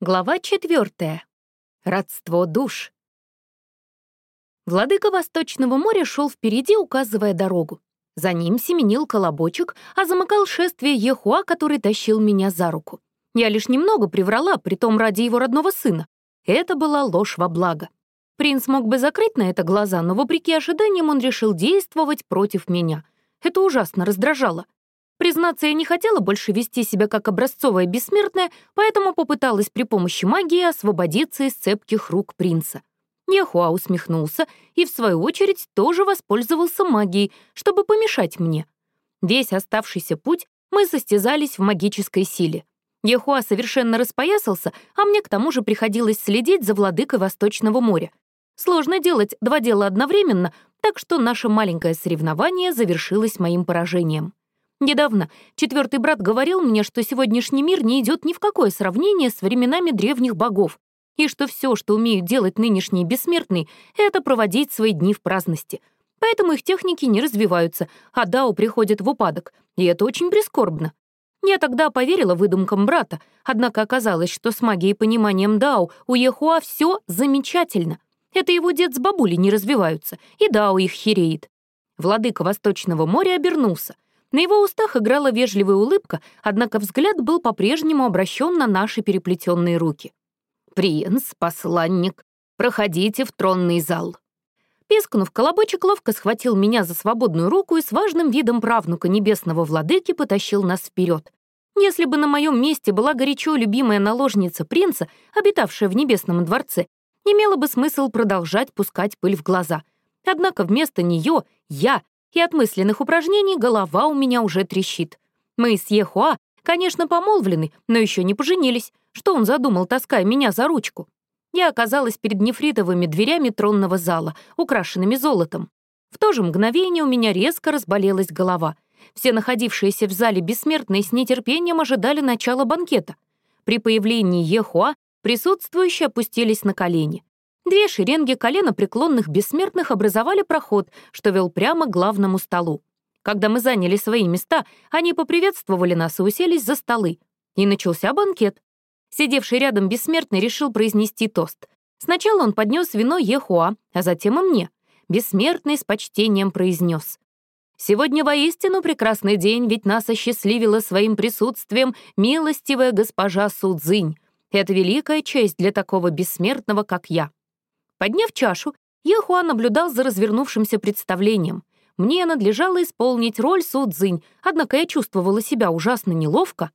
Глава четвертая. Родство душ. Владыка Восточного моря шел впереди, указывая дорогу. За ним семенил колобочек, а замыкал шествие Ехуа, который тащил меня за руку. Я лишь немного приврала, притом ради его родного сына. Это была ложь во благо. Принц мог бы закрыть на это глаза, но, вопреки ожиданиям, он решил действовать против меня. Это ужасно раздражало. Признаться, я не хотела больше вести себя как образцовая бессмертная, поэтому попыталась при помощи магии освободиться из цепких рук принца. Яхуа усмехнулся и, в свою очередь, тоже воспользовался магией, чтобы помешать мне. Весь оставшийся путь мы состязались в магической силе. Яхуа совершенно распоясался, а мне к тому же приходилось следить за владыкой Восточного моря. Сложно делать два дела одновременно, так что наше маленькое соревнование завершилось моим поражением. Недавно четвертый брат говорил мне, что сегодняшний мир не идет ни в какое сравнение с временами древних богов, и что все, что умеют делать нынешние бессмертные, это проводить свои дни в праздности. Поэтому их техники не развиваются, а Дао приходит в упадок, и это очень прискорбно. Я тогда поверила выдумкам брата, однако оказалось, что с магией и пониманием Дао у Ехуа все замечательно. Это его дед с бабулей не развиваются, и Дао их хереет. Владыка Восточного моря обернулся — на его устах играла вежливая улыбка, однако взгляд был по-прежнему обращен на наши переплетенные руки. «Принц, посланник, проходите в тронный зал». Пискнув, колобочек ловко схватил меня за свободную руку и с важным видом правнука небесного владыки потащил нас вперед. Если бы на моем месте была горячо любимая наложница принца, обитавшая в небесном дворце, имело бы смысл продолжать пускать пыль в глаза. Однако вместо нее я, и от мысленных упражнений голова у меня уже трещит. Мы с Ехуа, конечно, помолвлены, но еще не поженились. Что он задумал, таская меня за ручку? Я оказалась перед нефритовыми дверями тронного зала, украшенными золотом. В то же мгновение у меня резко разболелась голова. Все находившиеся в зале бессмертные с нетерпением ожидали начала банкета. При появлении Ехуа присутствующие опустились на колени. Две шеренги коленопреклонных бессмертных образовали проход, что вел прямо к главному столу. Когда мы заняли свои места, они поприветствовали нас и уселись за столы. И начался банкет. Сидевший рядом бессмертный решил произнести тост. Сначала он поднес вино Ехуа, а затем и мне. Бессмертный с почтением произнес. «Сегодня воистину прекрасный день, ведь нас осчастливила своим присутствием милостивая госпожа Судзинь. Это великая честь для такого бессмертного, как я». Подняв чашу, Яхуа наблюдал за развернувшимся представлением. Мне надлежало исполнить роль Судзинь, однако я чувствовала себя ужасно неловко.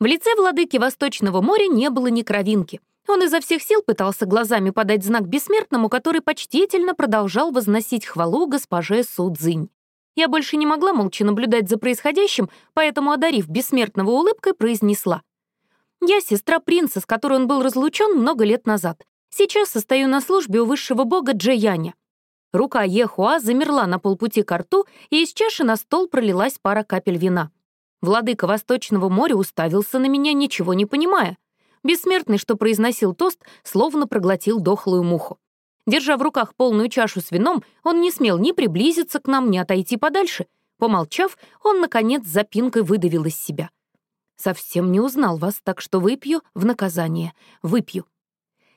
В лице владыки Восточного моря не было ни кровинки. Он изо всех сил пытался глазами подать знак бессмертному, который почтительно продолжал возносить хвалу госпоже Судзинь. Я больше не могла молча наблюдать за происходящим, поэтому, одарив бессмертного улыбкой, произнесла. «Я сестра принца, с которой он был разлучен много лет назад. Сейчас состою на службе у высшего бога Джаяня. Рука Ехуа замерла на полпути к рту, и из чаши на стол пролилась пара капель вина. Владыка Восточного моря уставился на меня, ничего не понимая. Бессмертный, что произносил тост, словно проглотил дохлую муху. Держа в руках полную чашу с вином, он не смел ни приблизиться к нам, ни отойти подальше. Помолчав, он, наконец, запинкой выдавил из себя. «Совсем не узнал вас, так что выпью в наказание. Выпью».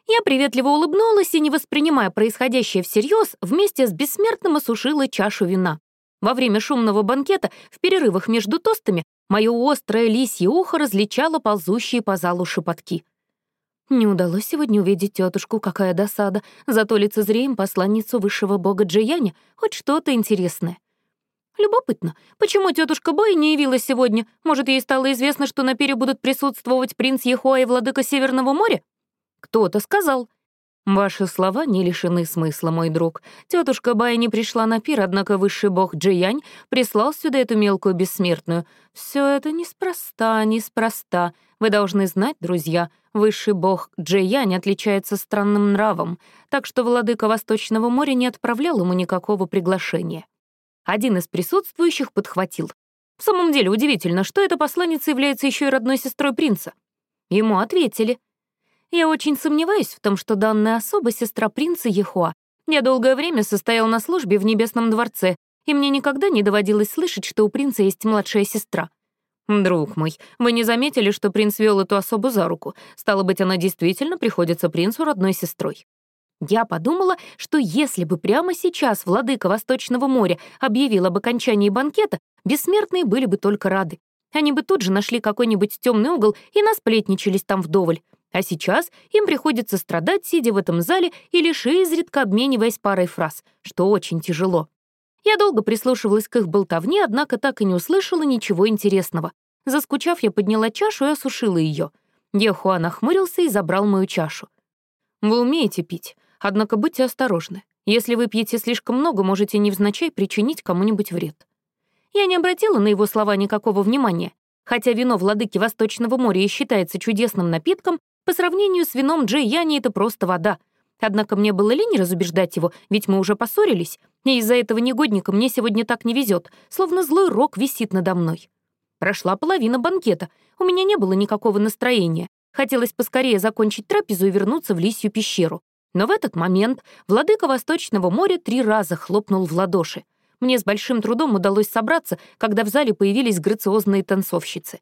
Я приветливо улыбнулась и, не воспринимая происходящее всерьез, вместе с бессмертным осушила чашу вина. Во время шумного банкета, в перерывах между тостами, мое острое лисье ухо различало ползущие по залу шепотки. Не удалось сегодня увидеть тетушку, какая досада, зато лицезреем посланницу высшего бога Джияня, хоть что-то интересное. Любопытно, почему тетушка Бой не явилась сегодня? Может, ей стало известно, что на пире будут присутствовать принц Ехуа и владыка Северного моря? Кто-то сказал. Ваши слова не лишены смысла, мой друг. Тетушка Бай не пришла на пир, однако высший бог Джиянь прислал сюда эту мелкую бессмертную. Все это неспроста, неспроста. Вы должны знать, друзья, высший бог Джиянь отличается странным нравом, так что владыка Восточного моря не отправлял ему никакого приглашения. Один из присутствующих подхватил. В самом деле удивительно, что эта посланница является еще и родной сестрой принца. Ему ответили — я очень сомневаюсь в том, что данная особа — сестра принца Ехуа. Я долгое время состоял на службе в Небесном дворце, и мне никогда не доводилось слышать, что у принца есть младшая сестра. «Друг мой, вы не заметили, что принц вел эту особу за руку? Стало быть, она действительно приходится принцу родной сестрой». Я подумала, что если бы прямо сейчас владыка Восточного моря объявил об окончании банкета, бессмертные были бы только рады. Они бы тут же нашли какой-нибудь темный угол и насплетничались там вдоволь. А сейчас им приходится страдать, сидя в этом зале и лишь изредка обмениваясь парой фраз, что очень тяжело. Я долго прислушивалась к их болтовне, однако так и не услышала ничего интересного. Заскучав, я подняла чашу и осушила ее. Ехуа нахмурился и забрал мою чашу. «Вы умеете пить, однако будьте осторожны. Если вы пьете слишком много, можете невзначай причинить кому-нибудь вред». Я не обратила на его слова никакого внимания. Хотя вино владыки Восточного моря и считается чудесным напитком, по сравнению с вином Джей Яни это просто вода. Однако мне было лень разубеждать его, ведь мы уже поссорились, и из-за этого негодника мне сегодня так не везет, словно злой рок висит надо мной. Прошла половина банкета, у меня не было никакого настроения. Хотелось поскорее закончить трапезу и вернуться в лисью пещеру. Но в этот момент владыка Восточного моря три раза хлопнул в ладоши. Мне с большим трудом удалось собраться, когда в зале появились грациозные танцовщицы.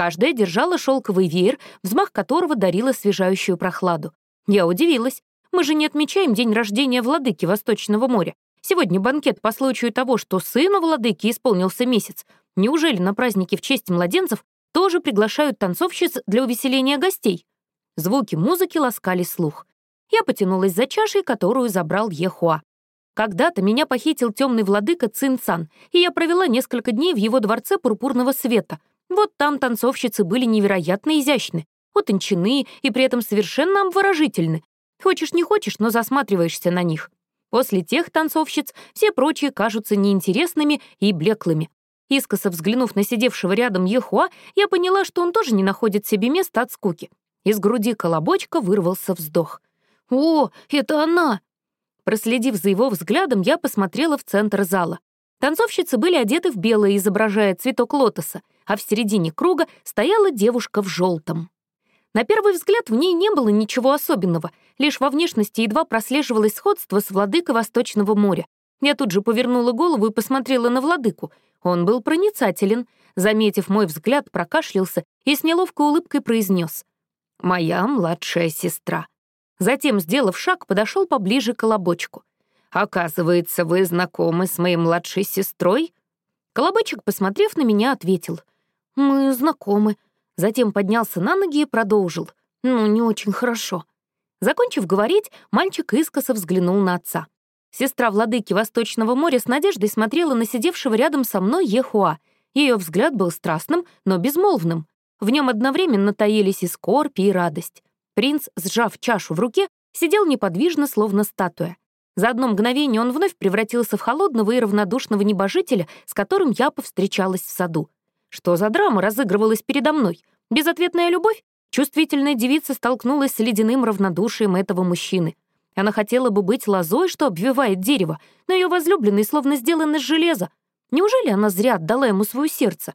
Каждая держала шелковый веер, взмах которого дарил освежающую прохладу. Я удивилась. Мы же не отмечаем день рождения владыки Восточного моря. Сегодня банкет по случаю того, что сыну владыки исполнился месяц. Неужели на празднике в честь младенцев тоже приглашают танцовщиц для увеселения гостей? Звуки музыки ласкали слух. Я потянулась за чашей, которую забрал Ехуа. Когда-то меня похитил темный владыка Цин Цан, и я провела несколько дней в его дворце пурпурного света. Вот там танцовщицы были невероятно изящны, утончены и при этом совершенно обворожительны. Хочешь не хочешь, но засматриваешься на них. После тех танцовщиц все прочие кажутся неинтересными и блеклыми. Искоса взглянув на сидевшего рядом Ехуа, я поняла, что он тоже не находит себе места от скуки. Из груди колобочка вырвался вздох. «О, это она!» Проследив за его взглядом, я посмотрела в центр зала. Танцовщицы были одеты в белое, изображая цветок лотоса, а в середине круга стояла девушка в желтом. На первый взгляд в ней не было ничего особенного, лишь во внешности едва прослеживалось сходство с владыкой Восточного моря. Я тут же повернула голову и посмотрела на владыку. Он был проницателен. Заметив мой взгляд, прокашлялся и с неловкой улыбкой произнес: «Моя младшая сестра». Затем, сделав шаг, подошел поближе к колобочку. «Оказывается, вы знакомы с моей младшей сестрой?» Колобочек, посмотрев на меня, ответил. «Мы знакомы». Затем поднялся на ноги и продолжил. «Ну, не очень хорошо». Закончив говорить, мальчик искоса взглянул на отца. Сестра владыки Восточного моря с надеждой смотрела на сидевшего рядом со мной Ехуа. Ее взгляд был страстным, но безмолвным. В нем одновременно таились и скорбь, и радость. Принц, сжав чашу в руке, сидел неподвижно, словно статуя. За одно мгновение он вновь превратился в холодного и равнодушного небожителя, с которым я повстречалась в саду. Что за драма разыгрывалась передо мной? Безответная любовь? Чувствительная девица столкнулась с ледяным равнодушием этого мужчины. Она хотела бы быть лозой, что обвивает дерево, но ее возлюбленный словно сделан из железа. Неужели она зря отдала ему свое сердце?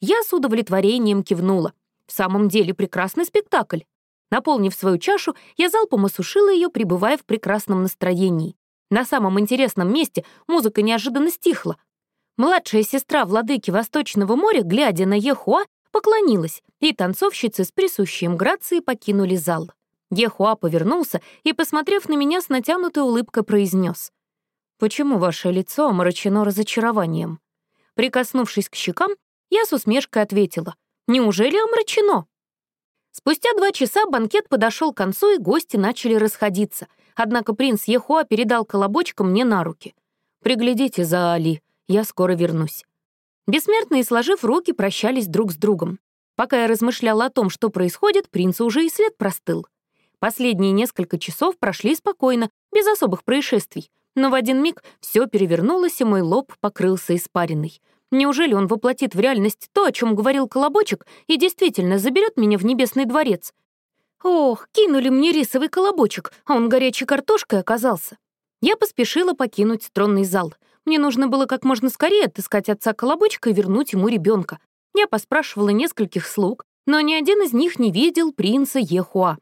Я с удовлетворением кивнула. В самом деле прекрасный спектакль. Наполнив свою чашу, я залпом осушила ее, пребывая в прекрасном настроении. На самом интересном месте музыка неожиданно стихла. Младшая сестра владыки Восточного моря, глядя на Ехуа, поклонилась, и танцовщицы с присущей им грацией покинули зал. Ехуа повернулся и, посмотрев на меня с натянутой улыбкой, произнес: «Почему ваше лицо омрачено разочарованием?» Прикоснувшись к щекам, я с усмешкой ответила, «Неужели омрачено?» Спустя два часа банкет подошел к концу, и гости начали расходиться. Однако принц Ехуа передал колобочка мне на руки. «Приглядите за Али, я скоро вернусь». Бессмертные, сложив руки, прощались друг с другом. Пока я размышляла о том, что происходит, принцу уже и след простыл. Последние несколько часов прошли спокойно, без особых происшествий. Но в один миг все перевернулось, и мой лоб покрылся испариной. Неужели он воплотит в реальность то, о чем говорил Колобочек, и действительно заберет меня в небесный дворец? Ох, кинули мне рисовый колобочек, а он горячей картошкой оказался. Я поспешила покинуть тронный зал. Мне нужно было как можно скорее отыскать отца Колобочка и вернуть ему ребенка. Я поспрашивала нескольких слуг, но ни один из них не видел принца Ехуа.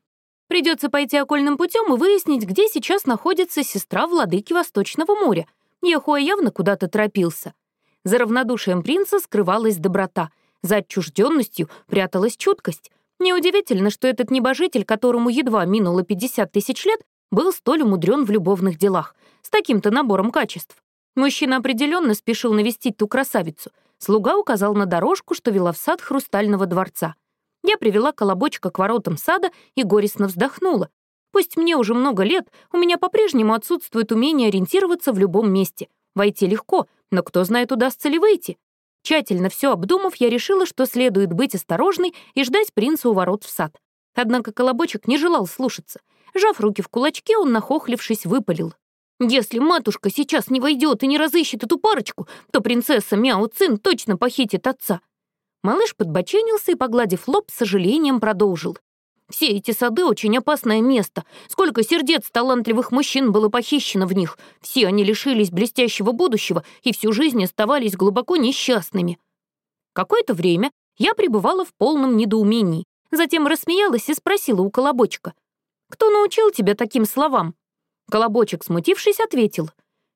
Придется пойти окольным путем и выяснить, где сейчас находится сестра владыки Восточного моря. Ехуа явно куда-то торопился. За равнодушием принца скрывалась доброта. За отчужденностью пряталась чуткость. Неудивительно, что этот небожитель, которому едва минуло 50 тысяч лет, был столь умудрен в любовных делах, с таким-то набором качеств. Мужчина определенно спешил навестить ту красавицу. Слуга указал на дорожку, что вела в сад Хрустального дворца. Я привела колобочка к воротам сада и горестно вздохнула. Пусть мне уже много лет, у меня по-прежнему отсутствует умение ориентироваться в любом месте. Войти легко, но кто знает, удастся ли выйти. Тщательно все обдумав, я решила, что следует быть осторожной и ждать принца у ворот в сад. Однако колобочек не желал слушаться. Жав руки в кулачки, он, нахохлившись, выпалил. Если матушка сейчас не войдет и не разыщет эту парочку, то принцесса Мяо Цин точно похитит отца». Малыш подбоченился и, погладив лоб, с сожалением продолжил. «Все эти сады — очень опасное место. Сколько сердец талантливых мужчин было похищено в них. Все они лишились блестящего будущего и всю жизнь оставались глубоко несчастными». Какое-то время я пребывала в полном недоумении, затем рассмеялась и спросила у колобочка. «Кто научил тебя таким словам?» Колобочек, смутившись, ответил.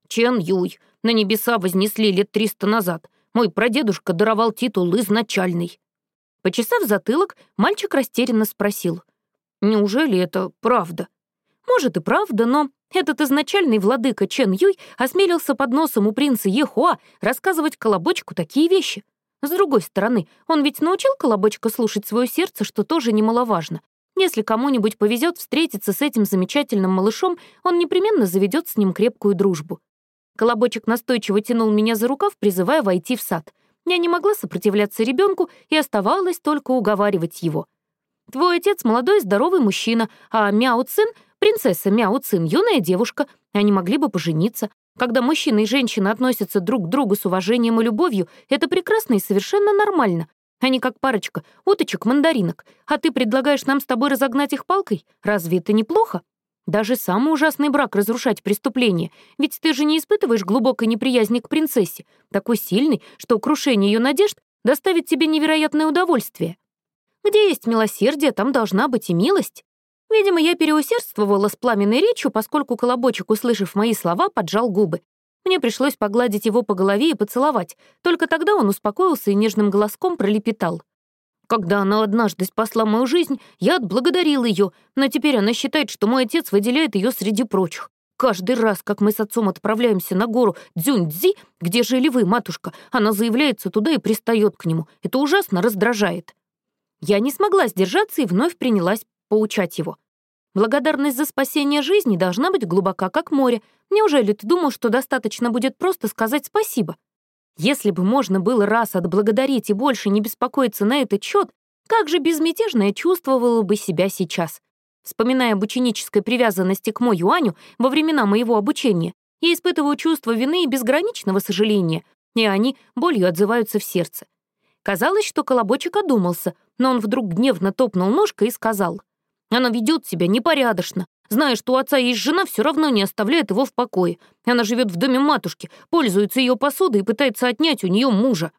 «Чен Юй, на небеса вознесли лет триста назад. Мой прадедушка даровал титул изначальный». Почесав затылок, мальчик растерянно спросил. «Неужели это правда?» «Может и правда, но этот изначальный владыка Чен Юй осмелился под носом у принца Ехуа рассказывать Колобочку такие вещи. С другой стороны, он ведь научил Колобочка слушать свое сердце, что тоже немаловажно. Если кому-нибудь повезет встретиться с этим замечательным малышом, он непременно заведет с ним крепкую дружбу. Колобочек настойчиво тянул меня за рукав, призывая войти в сад. Я не могла сопротивляться ребенку и оставалось только уговаривать его. «Твой отец — молодой здоровый мужчина, а Мяо Цин — принцесса Мяо Цин, юная девушка. Они могли бы пожениться. Когда мужчина и женщина относятся друг к другу с уважением и любовью, это прекрасно и совершенно нормально. Они как парочка уточек-мандаринок, а ты предлагаешь нам с тобой разогнать их палкой? Разве это неплохо? Даже самый ужасный брак разрушать преступление, ведь ты же не испытываешь глубокой неприязни к принцессе, такой сильный, что крушение ее надежд доставит тебе невероятное удовольствие. Где есть милосердие, там должна быть и милость. Видимо, я переусердствовала с пламенной речью, поскольку колобочек, услышав мои слова, поджал губы. Мне пришлось погладить его по голове и поцеловать. Только тогда он успокоился и нежным голоском пролепетал. Когда она однажды спасла мою жизнь, я отблагодарил ее, но теперь она считает, что мой отец выделяет ее среди прочих. Каждый раз, как мы с отцом отправляемся на гору Дзюньцзи, где жили вы, матушка, она заявляется туда и пристает к нему. Это ужасно раздражает. Я не смогла сдержаться и вновь принялась поучать его. Благодарность за спасение жизни должна быть глубока, как море. Неужели ты думал, что достаточно будет просто сказать спасибо? Если бы можно было раз отблагодарить и больше не беспокоиться на этот счет, как же безмятежно я чувствовала бы себя сейчас. Вспоминая об ученической привязанности к Мо Юаню во времена моего обучения, я испытываю чувство вины и безграничного сожаления, и они болью отзываются в сердце. Казалось, что колобочек одумался, но он вдруг гневно топнул ножкой и сказал — она ведет себя непорядочно. Зная, что у отца есть жена, все равно не оставляет его в покое. Она живет в доме матушки, пользуется ее посудой и пытается отнять у нее мужа.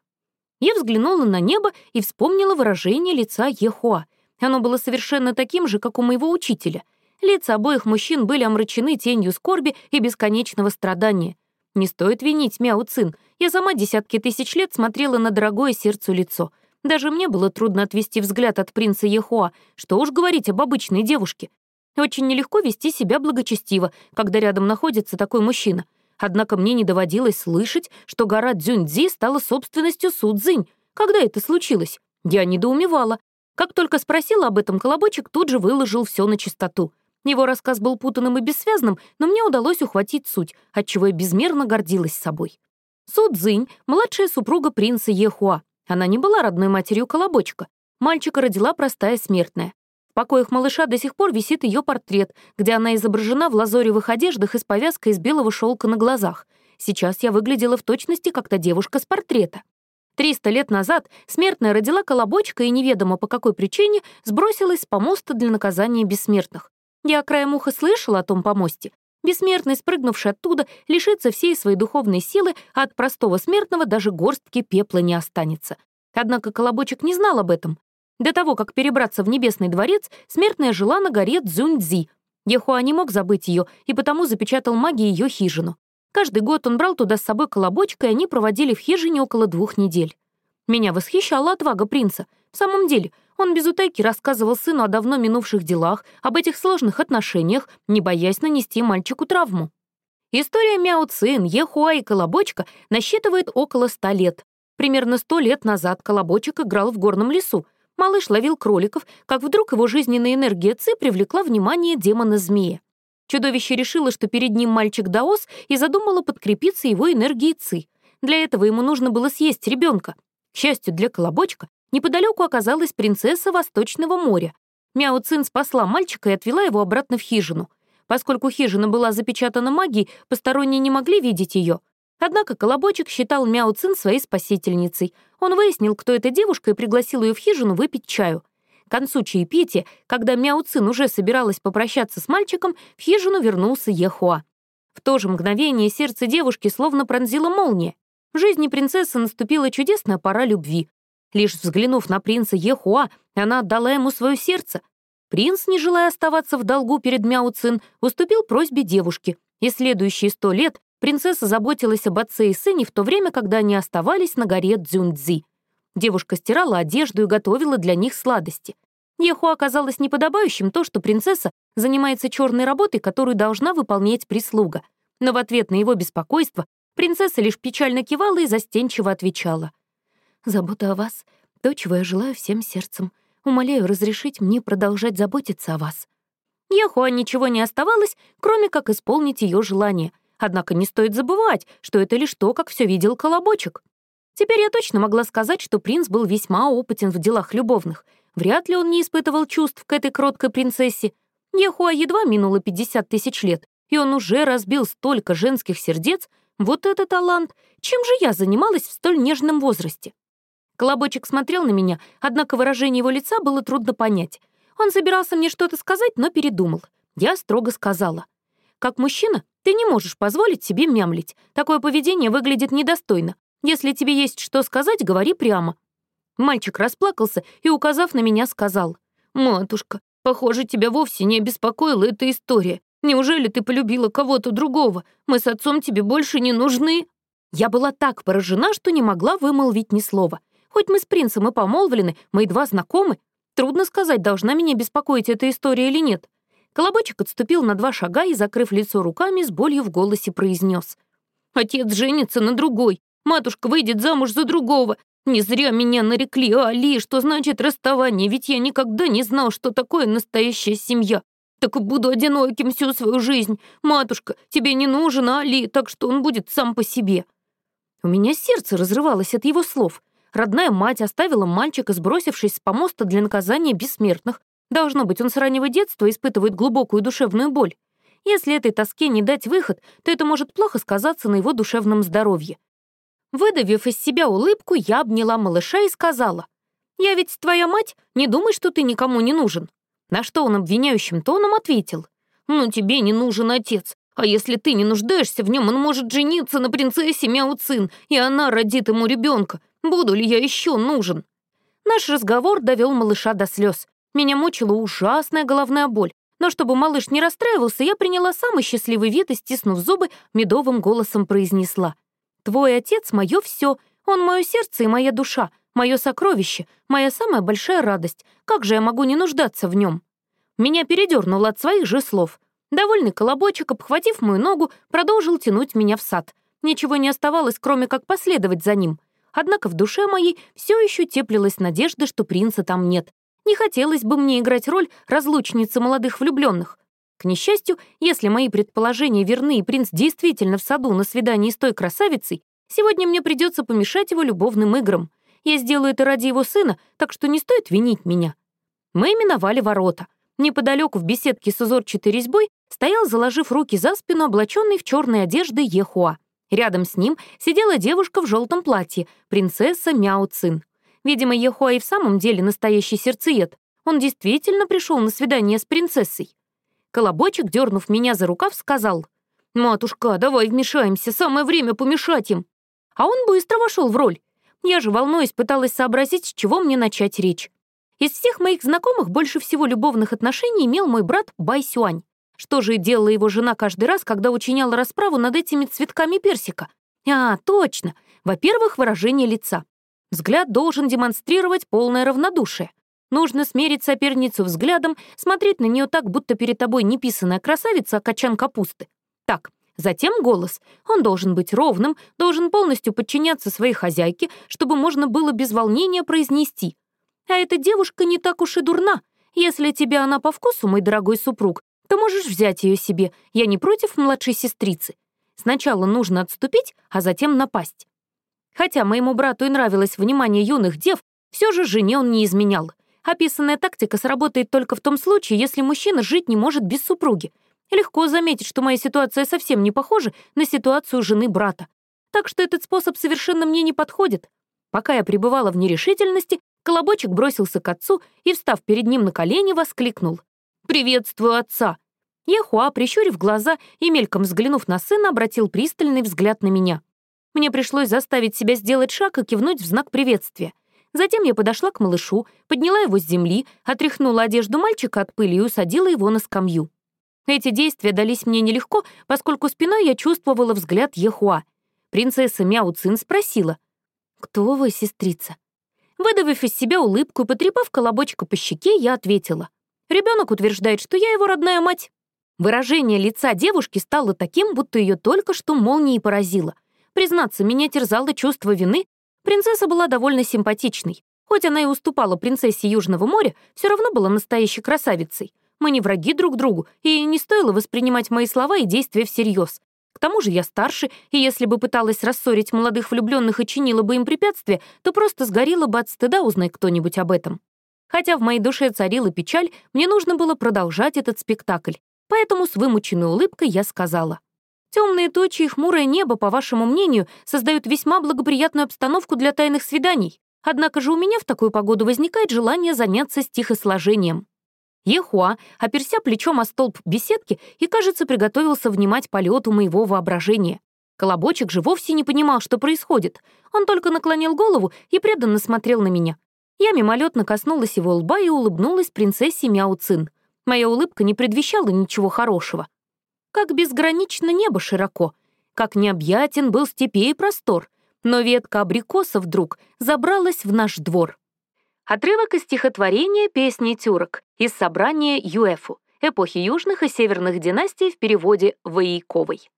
Я взглянула на небо и вспомнила выражение лица Ехуа. Оно было совершенно таким же, как у моего учителя. Лица обоих мужчин были омрачены тенью скорби и бесконечного страдания. Не стоит винить Мяу Цин. Я сама десятки тысяч лет смотрела на дорогое сердцу лицо — даже мне было трудно отвести взгляд от принца Ехуа, что уж говорить об обычной девушке. Очень нелегко вести себя благочестиво, когда рядом находится такой мужчина. Однако мне не доводилось слышать, что гора Дзюньцзи стала собственностью Судзинь. Когда это случилось? Я недоумевала. Как только спросила об этом, Колобочек тут же выложил все на чистоту. Его рассказ был путанным и бессвязным, но мне удалось ухватить суть, отчего я безмерно гордилась собой. Судзинь — младшая супруга принца Ехуа. Она не была родной матерью Колобочка. Мальчика родила простая смертная. В покоях малыша до сих пор висит ее портрет, где она изображена в лазоревых одеждах и с повязкой из белого шелка на глазах. Сейчас я выглядела в точности, как та девушка с портрета. Триста лет назад смертная родила Колобочка и неведомо по какой причине сбросилась с помоста для наказания бессмертных. Я краем уха слышала о том помосте. Бессмертный, спрыгнувший оттуда, лишится всей своей духовной силы, а от простого смертного даже горстки пепла не останется. Однако Колобочек не знал об этом. До того, как перебраться в Небесный дворец, смертная жила на горе Цзюньцзи. Ехуа не мог забыть ее и потому запечатал магией ее хижину. Каждый год он брал туда с собой Колобочка, и они проводили в хижине около двух недель. Меня восхищала отвага принца. В самом деле, он без утайки рассказывал сыну о давно минувших делах, об этих сложных отношениях, не боясь нанести мальчику травму. История Мяо Цин, Ехуа и Колобочка насчитывает около ста лет. Примерно сто лет назад Колобочек играл в горном лесу. Малыш ловил кроликов, как вдруг его жизненная энергия Ци привлекла внимание демона-змея. Чудовище решило, что перед ним мальчик-даос, и задумало подкрепиться его энергией Ци. Для этого ему нужно было съесть ребенка. К счастью для Колобочка, Неподалеку оказалась принцесса Восточного моря. Мяо Цин спасла мальчика и отвела его обратно в хижину. Поскольку хижина была запечатана магией, посторонние не могли видеть ее. Однако Колобочек считал Мяо Цин своей спасительницей. Он выяснил, кто эта девушка, и пригласил ее в хижину выпить чаю. К концу чаепития, когда Мяо Цин уже собиралась попрощаться с мальчиком, в хижину вернулся Ехуа. В то же мгновение сердце девушки словно пронзила молния. В жизни принцессы наступила чудесная пора любви. Лишь взглянув на принца Ехуа, она отдала ему свое сердце. Принц, не желая оставаться в долгу перед Мяо Цин, уступил просьбе девушки, и следующие сто лет принцесса заботилась об отце и сыне в то время, когда они оставались на горе Цзюньцзи. Девушка стирала одежду и готовила для них сладости. Еху оказалось неподобающим то, что принцесса занимается черной работой, которую должна выполнять прислуга. Но в ответ на его беспокойство принцесса лишь печально кивала и застенчиво отвечала. Забота о вас — то, чего я желаю всем сердцем. Умоляю разрешить мне продолжать заботиться о вас». Яхуа ничего не оставалось, кроме как исполнить ее желание. Однако не стоит забывать, что это лишь то, как все видел Колобочек. Теперь я точно могла сказать, что принц был весьма опытен в делах любовных. Вряд ли он не испытывал чувств к этой кроткой принцессе. Яхуа едва минуло 50 тысяч лет, и он уже разбил столько женских сердец. Вот это талант! Чем же я занималась в столь нежном возрасте? Колобочек смотрел на меня, однако выражение его лица было трудно понять. Он собирался мне что-то сказать, но передумал. Я строго сказала. «Как мужчина, ты не можешь позволить себе мямлить. Такое поведение выглядит недостойно. Если тебе есть что сказать, говори прямо». Мальчик расплакался и, указав на меня, сказал. «Матушка, похоже, тебя вовсе не беспокоила эта история. Неужели ты полюбила кого-то другого? Мы с отцом тебе больше не нужны?» Я была так поражена, что не могла вымолвить ни слова. Хоть мы с принцем и помолвлены, мы едва знакомы. Трудно сказать, должна меня беспокоить эта история или нет. Колобочек отступил на два шага и, закрыв лицо руками, с болью в голосе произнес. «Отец женится на другой. Матушка выйдет замуж за другого. Не зря меня нарекли Али, что значит расставание, ведь я никогда не знал, что такое настоящая семья. Так и буду одиноким всю свою жизнь. Матушка, тебе не нужен Али, так что он будет сам по себе». У меня сердце разрывалось от его слов. Родная мать оставила мальчика, сбросившись с помоста для наказания бессмертных. Должно быть, он с раннего детства испытывает глубокую душевную боль. Если этой тоске не дать выход, то это может плохо сказаться на его душевном здоровье. Выдавив из себя улыбку, я обняла малыша и сказала, «Я ведь твоя мать, не думай, что ты никому не нужен». На что он обвиняющим тоном ответил, «Ну, тебе не нужен отец, а если ты не нуждаешься в нем, он может жениться на принцессе Мяуцин, и она родит ему ребенка. Буду ли я еще нужен? Наш разговор довел малыша до слез. Меня мучила ужасная головная боль. Но чтобы малыш не расстраивался, я приняла самый счастливый вид и, стиснув зубы, медовым голосом произнесла. «Твой отец — мое все. Он мое сердце и моя душа, мое сокровище, моя самая большая радость. Как же я могу не нуждаться в нем?» Меня передернуло от своих же слов. Довольный колобочек, обхватив мою ногу, продолжил тянуть меня в сад. Ничего не оставалось, кроме как последовать за ним. Однако в душе моей все еще теплилась надежда, что принца там нет. Не хотелось бы мне играть роль разлучницы молодых влюбленных. К несчастью, если мои предположения верны и принц действительно в саду на свидании с той красавицей, сегодня мне придется помешать его любовным играм. Я сделаю это ради его сына, так что не стоит винить меня. Мы миновали ворота. Неподалеку в беседке с узорчатой резьбой стоял, заложив руки за спину, облаченный в черные одежды Ехуа. Рядом с ним сидела девушка в желтом платье, принцесса Мяо Цин. Видимо, Ехуа и в самом деле настоящий сердцеед. Он действительно пришел на свидание с принцессой. Колобочек, дернув меня за рукав, сказал, «Матушка, давай вмешаемся, самое время помешать им». А он быстро вошел в роль. Я же, волнуясь, пыталась сообразить, с чего мне начать речь. Из всех моих знакомых больше всего любовных отношений имел мой брат Бай Сюань. Что же делала его жена каждый раз, когда учиняла расправу над этими цветками персика? А, точно. Во-первых, выражение лица. Взгляд должен демонстрировать полное равнодушие. Нужно смерить соперницу взглядом, смотреть на нее так, будто перед тобой не писаная красавица, а качан капусты. Так, затем голос. Он должен быть ровным, должен полностью подчиняться своей хозяйке, чтобы можно было без волнения произнести. А эта девушка не так уж и дурна. Если тебе она по вкусу, мой дорогой супруг, то можешь взять ее себе. Я не против младшей сестрицы. Сначала нужно отступить, а затем напасть. Хотя моему брату и нравилось внимание юных дев, все же жене он не изменял. Описанная тактика сработает только в том случае, если мужчина жить не может без супруги. Легко заметить, что моя ситуация совсем не похожа на ситуацию жены брата. Так что этот способ совершенно мне не подходит. Пока я пребывала в нерешительности, Колобочек бросился к отцу и, встав перед ним на колени, воскликнул. «Приветствую отца!» Ехуа, прищурив глаза и мельком взглянув на сына, обратил пристальный взгляд на меня. Мне пришлось заставить себя сделать шаг и кивнуть в знак приветствия. Затем я подошла к малышу, подняла его с земли, отряхнула одежду мальчика от пыли и усадила его на скамью. Эти действия дались мне нелегко, поскольку спиной я чувствовала взгляд Ехуа. Принцесса Мяу Цин спросила, «Кто вы, сестрица?» Выдавив из себя улыбку и потрепав колобочка по щеке, я ответила, «Ребенок утверждает, что я его родная мать». Выражение лица девушки стало таким, будто ее только что молнией поразило. Признаться, меня терзало чувство вины, Принцесса была довольно симпатичной. Хоть она и уступала принцессе Южного моря, все равно была настоящей красавицей. Мы не враги друг другу, и не стоило воспринимать мои слова и действия всерьез. К тому же я старше, и если бы пыталась рассорить молодых влюбленных и чинила бы им препятствия, то просто сгорела бы от стыда, узнай кто-нибудь об этом. Хотя в моей душе царила печаль, мне нужно было продолжать этот спектакль. Поэтому с вымученной улыбкой я сказала. Темные тучи и хмурое небо, по вашему мнению, создают весьма благоприятную обстановку для тайных свиданий. Однако же у меня в такую погоду возникает желание заняться стихосложением. Ехуа, оперся плечом о столб беседки и, кажется, приготовился внимать полету моего воображения. Колобочек же вовсе не понимал, что происходит. Он только наклонил голову и преданно смотрел на меня. Я мимолетно коснулась его лба и улыбнулась принцессе Мяу Цин. Моя улыбка не предвещала ничего хорошего. Как безгранично небо широко, как необъятен был степей простор, но ветка абрикоса вдруг забралась в наш двор. Отрывок из стихотворения «Песни тюрок» из собрания Юэфу эпохи южных и северных династий в переводе Ваейковой.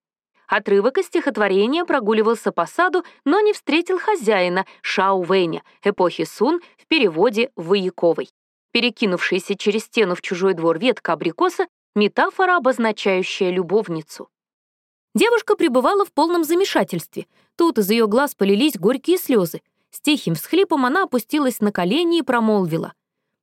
Отрывок из стихотворения прогуливался по саду, но не встретил хозяина Шао Вэня эпохи Сун в переводе Ваяковой. Перекинувшаяся через стену в чужой двор ветка абрикоса метафора, обозначающая любовницу. Девушка пребывала в полном замешательстве. Тут из ее глаз полились горькие слезы. С тихим всхлипом она опустилась на колени и промолвила.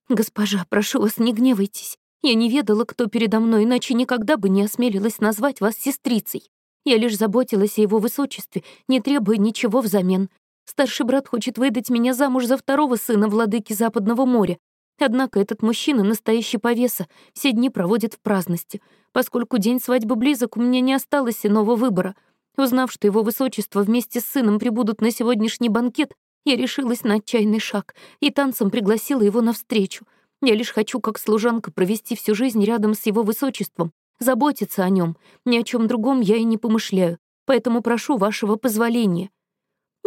«Госпожа, прошу вас, не гневайтесь. Я не ведала, кто передо мной, иначе никогда бы не осмелилась назвать вас сестрицей. Я лишь заботилась о его высочестве, не требуя ничего взамен. Старший брат хочет выдать меня замуж за второго сына владыки Западного моря, Однако этот мужчина — настоящий повеса, все дни проводит в праздности. Поскольку день свадьбы близок, у меня не осталось иного выбора. Узнав, что его высочество вместе с сыном прибудут на сегодняшний банкет, я решилась на отчаянный шаг и танцем пригласила его навстречу. Я лишь хочу, как служанка, провести всю жизнь рядом с его высочеством, заботиться о нем. Ни о чем другом я и не помышляю, поэтому прошу вашего позволения.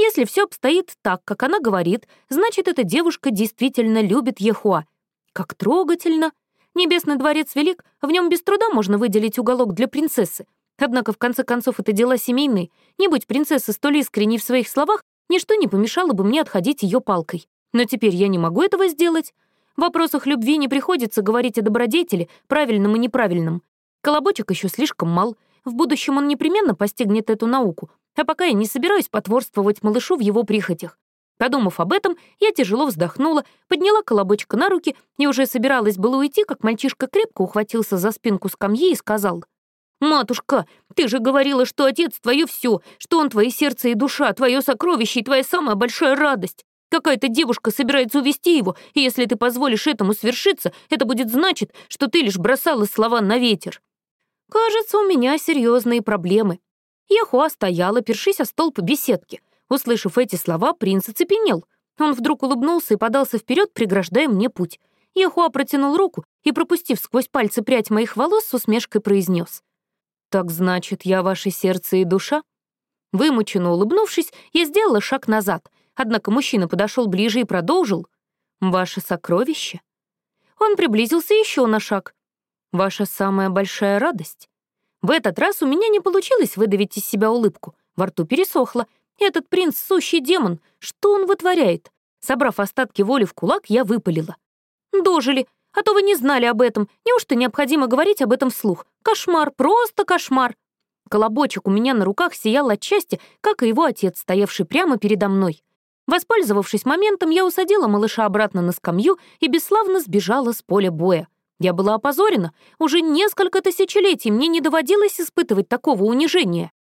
Если все обстоит так, как она говорит, значит, эта девушка действительно любит Ехуа. Как трогательно. Небесный дворец велик, в нем без труда можно выделить уголок для принцессы. Однако, в конце концов, это дела семейные. Не будь принцессы столь искренней в своих словах, ничто не помешало бы мне отходить ее палкой. Но теперь я не могу этого сделать. В вопросах любви не приходится говорить о добродетели, правильном и неправильном. Колобочек еще слишком мал. В будущем он непременно постигнет эту науку, а пока я не собираюсь потворствовать малышу в его прихотях. Подумав об этом, я тяжело вздохнула, подняла колобочка на руки и уже собиралась было уйти, как мальчишка крепко ухватился за спинку скамьи и сказал, «Матушка, ты же говорила, что отец — твое все, что он твое сердце и душа, твое сокровище и твоя самая большая радость. Какая-то девушка собирается увести его, и если ты позволишь этому свершиться, это будет значить, что ты лишь бросала слова на ветер». «Кажется, у меня серьезные проблемы», Яхуа стояла, першись о столб беседки. Услышав эти слова, принц оцепенел. Он вдруг улыбнулся и подался вперед, преграждая мне путь. Яхуа протянул руку и, пропустив сквозь пальцы прядь моих волос, с усмешкой произнес: «Так значит, я ваше сердце и душа?» Вымученно улыбнувшись, я сделала шаг назад. Однако мужчина подошел ближе и продолжил. «Ваше сокровище?» Он приблизился еще на шаг. «Ваша самая большая радость?» В этот раз у меня не получилось выдавить из себя улыбку. Во рту пересохло. Этот принц — сущий демон. Что он вытворяет? Собрав остатки воли в кулак, я выпалила. «Дожили. А то вы не знали об этом. Неужто необходимо говорить об этом вслух? Кошмар, просто кошмар!» Колобочек у меня на руках сиял от счастья, как и его отец, стоявший прямо передо мной. Воспользовавшись моментом, я усадила малыша обратно на скамью и бесславно сбежала с поля боя. Я была опозорена. Уже несколько тысячелетий мне не доводилось испытывать такого унижения.